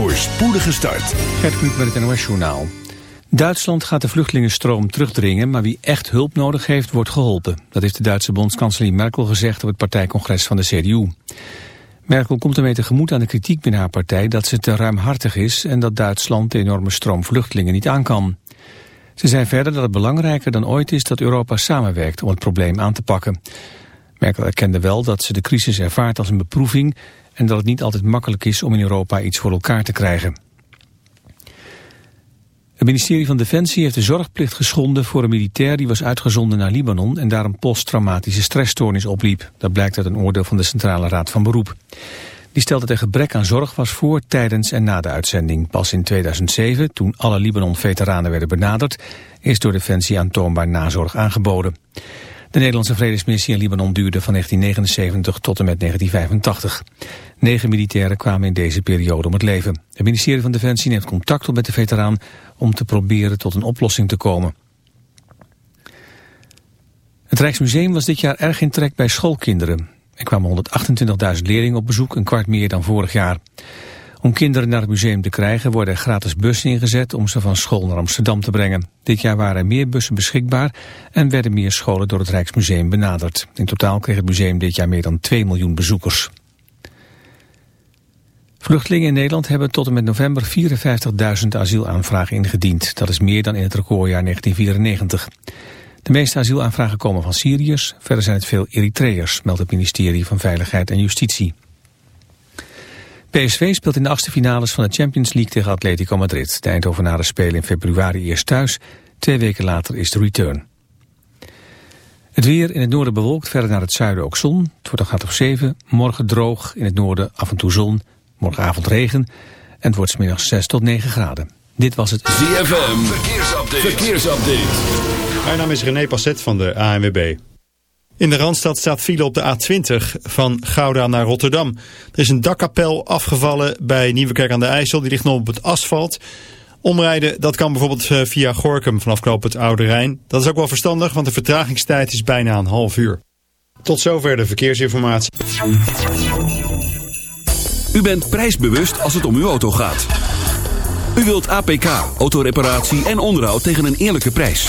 voor spoedige start. Gert Kluk met het NOS Journaal. Duitsland gaat de vluchtelingenstroom terugdringen, maar wie echt hulp nodig heeft, wordt geholpen. Dat heeft de Duitse bondskanselier Merkel gezegd op het partijcongres van de CDU. Merkel komt ermee tegemoet aan de kritiek binnen haar partij dat ze te ruimhartig is en dat Duitsland de enorme stroom vluchtelingen niet aan kan. Ze zei verder dat het belangrijker dan ooit is dat Europa samenwerkt om het probleem aan te pakken. Merkel erkende wel dat ze de crisis ervaart als een beproeving en dat het niet altijd makkelijk is om in Europa iets voor elkaar te krijgen. Het ministerie van Defensie heeft de zorgplicht geschonden voor een militair die was uitgezonden naar Libanon en daar een posttraumatische stressstoornis opliep. Dat blijkt uit een oordeel van de Centrale Raad van Beroep. Die stelde dat er gebrek aan zorg was voor, tijdens en na de uitzending. Pas in 2007, toen alle Libanon-veteranen werden benaderd, is door Defensie aantoonbaar nazorg aangeboden. De Nederlandse vredesmissie in Libanon duurde van 1979 tot en met 1985. Negen militairen kwamen in deze periode om het leven. Het ministerie van Defensie neemt contact op met de veteraan om te proberen tot een oplossing te komen. Het Rijksmuseum was dit jaar erg in trek bij schoolkinderen. Er kwamen 128.000 leerlingen op bezoek, een kwart meer dan vorig jaar. Om kinderen naar het museum te krijgen worden gratis bussen ingezet om ze van school naar Amsterdam te brengen. Dit jaar waren er meer bussen beschikbaar en werden meer scholen door het Rijksmuseum benaderd. In totaal kreeg het museum dit jaar meer dan 2 miljoen bezoekers. Vluchtelingen in Nederland hebben tot en met november 54.000 asielaanvragen ingediend. Dat is meer dan in het recordjaar 1994. De meeste asielaanvragen komen van Syriërs, verder zijn het veel Eritreërs, meldt het ministerie van Veiligheid en Justitie. PSV speelt in de achtste finales van de Champions League tegen Atletico Madrid. De Eindhovenaren spelen in februari eerst thuis. Twee weken later is de return. Het weer in het noorden bewolkt, verder naar het zuiden ook zon. Het wordt een graad of 7. Morgen droog, in het noorden af en toe zon. Morgenavond regen. En het wordt smiddags 6 tot 9 graden. Dit was het ZFM. Verkeersupdate. Verkeersupdate. Mijn naam is René Passet van de ANWB. In de Randstad staat file op de A20 van Gouda naar Rotterdam. Er is een dakkapel afgevallen bij Nieuwekerk aan de IJssel. Die ligt nog op het asfalt. Omrijden, dat kan bijvoorbeeld eh, via Gorkum vanaf Knoop het Oude Rijn. Dat is ook wel verstandig, want de vertragingstijd is bijna een half uur. Tot zover de verkeersinformatie. U bent prijsbewust als het om uw auto gaat. U wilt APK, autoreparatie en onderhoud tegen een eerlijke prijs.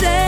say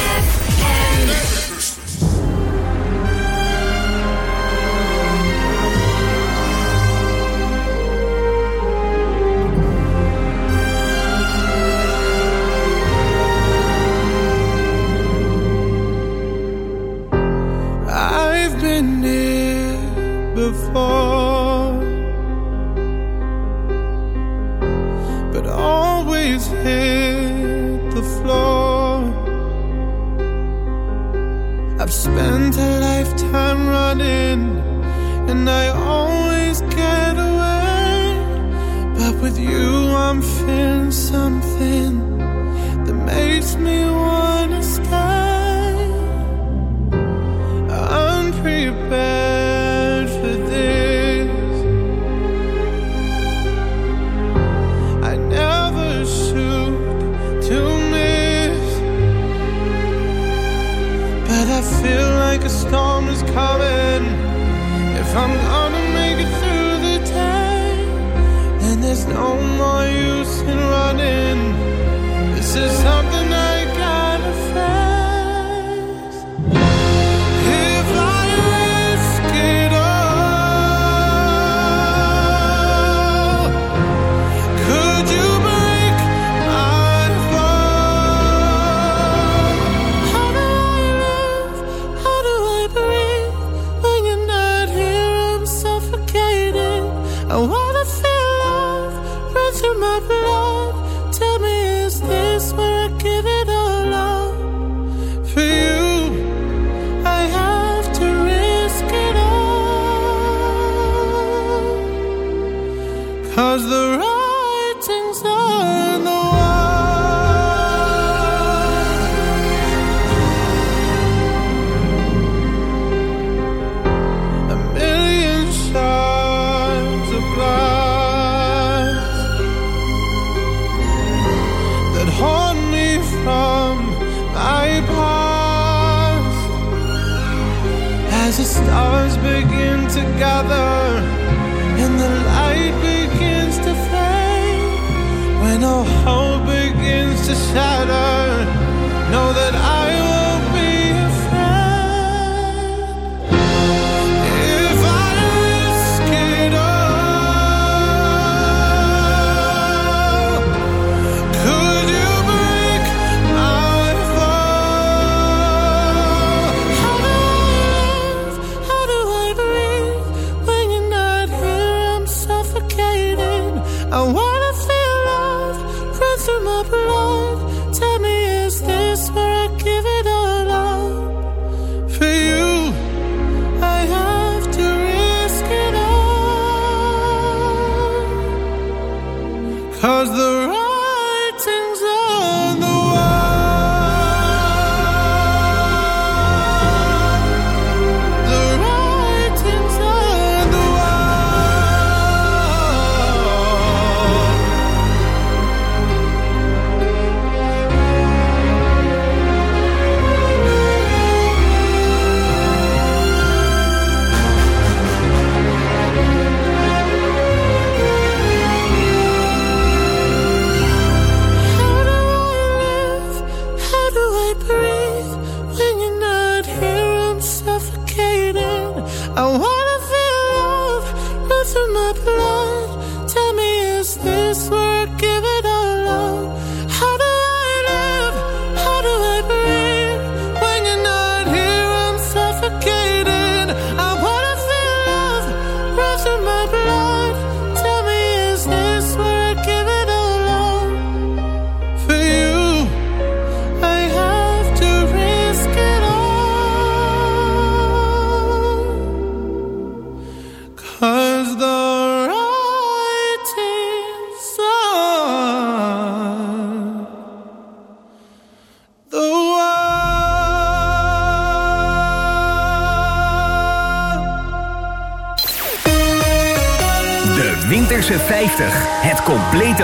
50. Het complete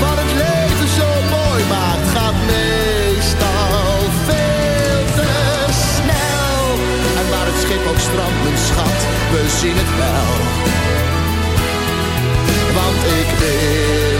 Maar wat het leven zo mooi maakt, gaat meestal veel te snel. En waar het schip op strand mijn schat, we zien het wel. Want ik wil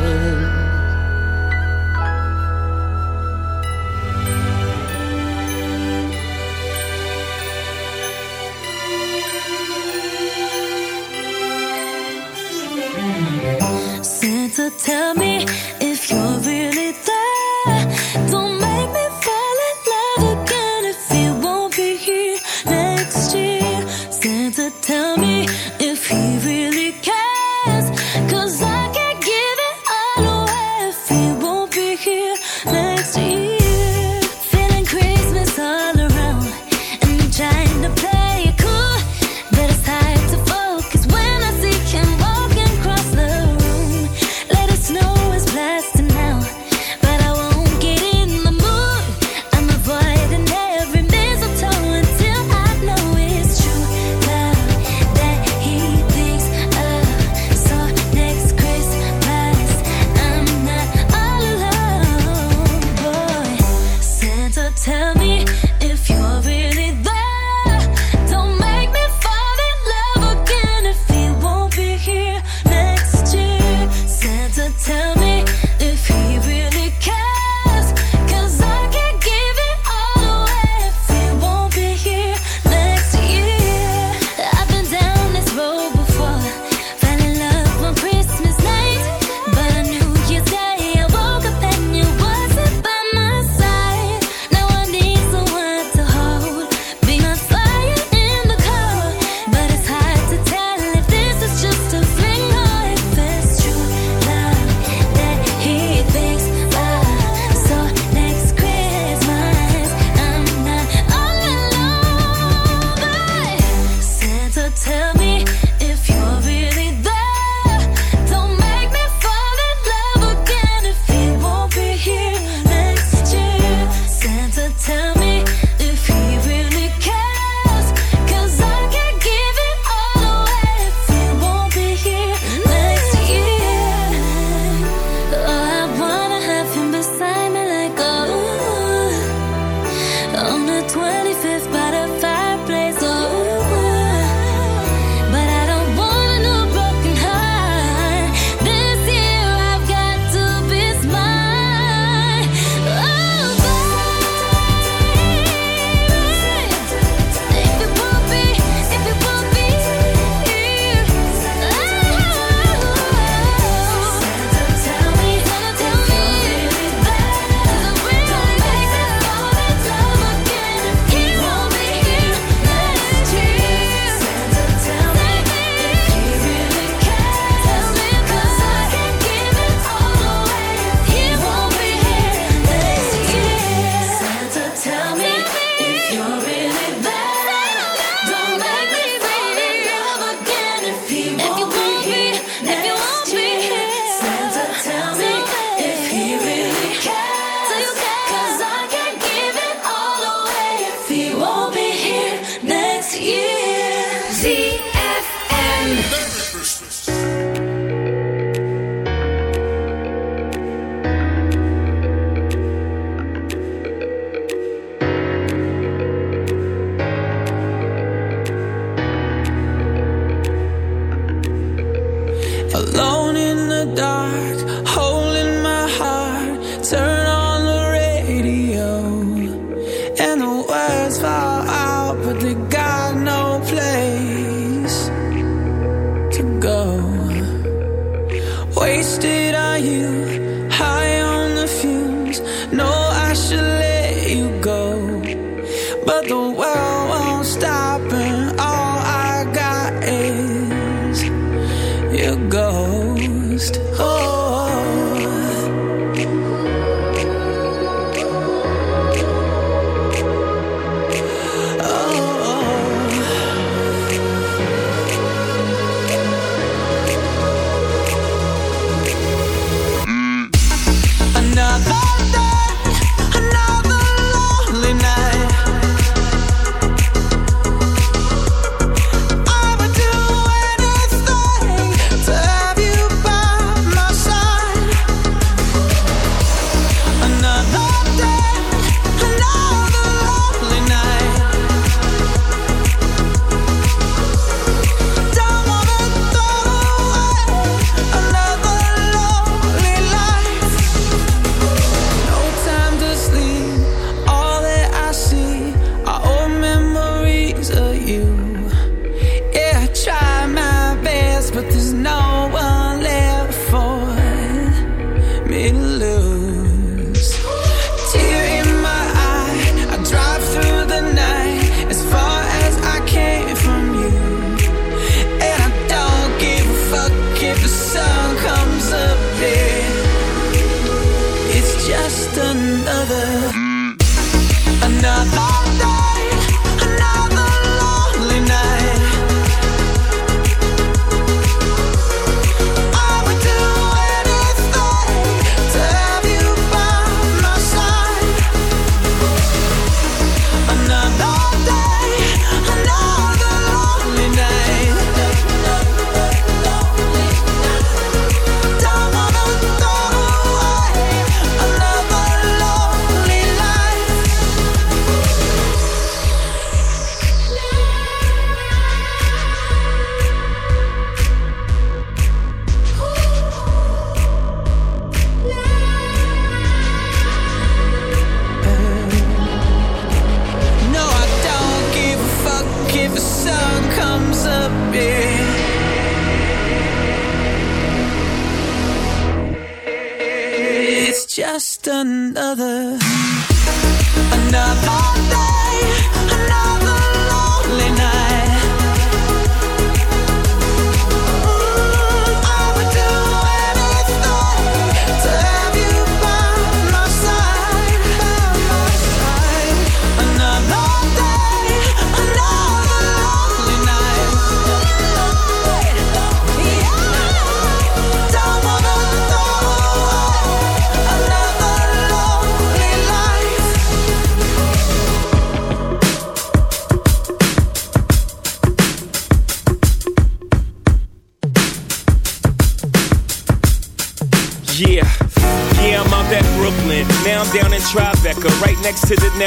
But the world won't stop, and all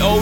Oh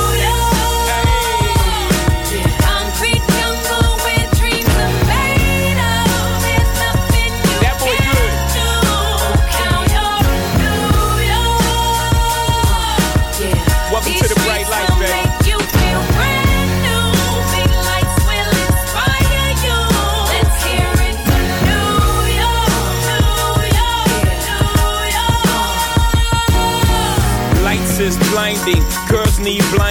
Girls need blind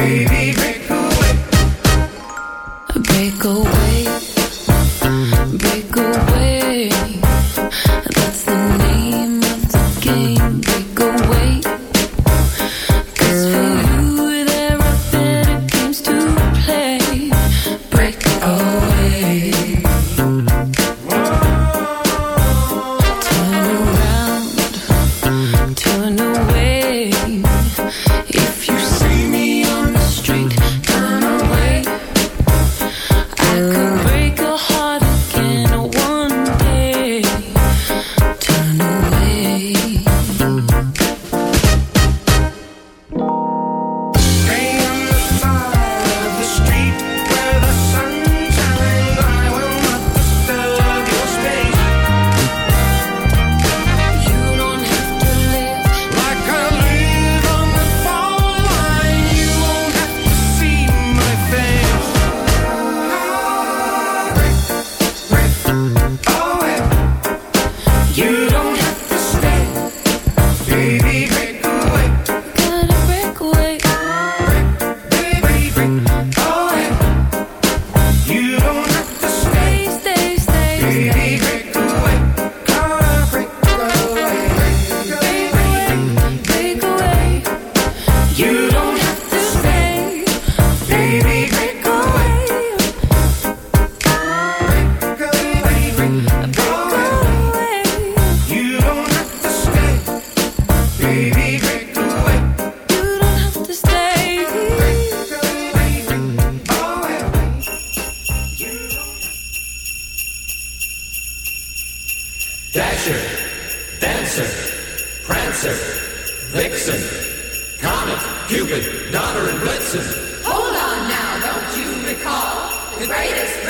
baby. Dasher, Dancer, Prancer, Vixen, Comet, Cupid, Donner, and Blitzen. Hold on now, don't you recall? The greatest